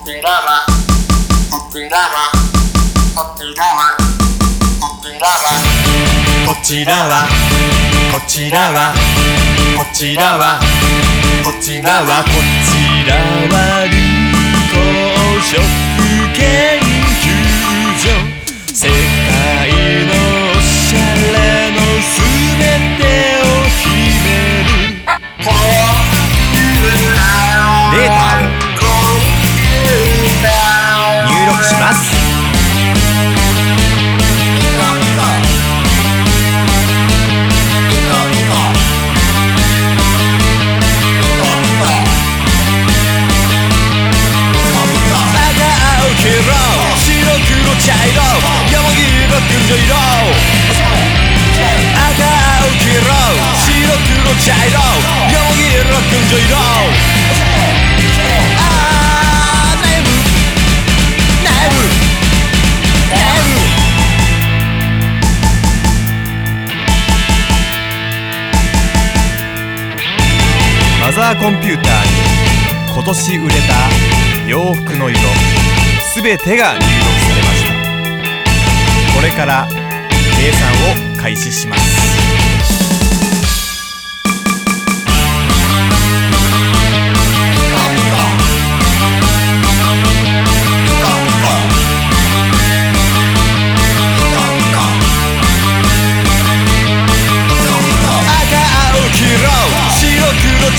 ってらば、とてらば、とてらば、とてらば。こちらは、こちらは、こちらは、こちらは、こちらは、旅行食券。茶色山緑緑色あーネムネムマザーコンピューターに今年売れた洋服の色すべてが入力されましたこれから計算を開始します。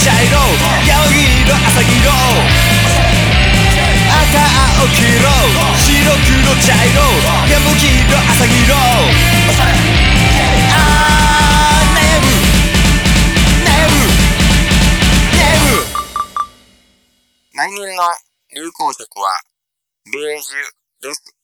朝黄色。赤青黄色。白黒茶色。山黄色朝色。あーネムネムネム来年の流行色はベージュです。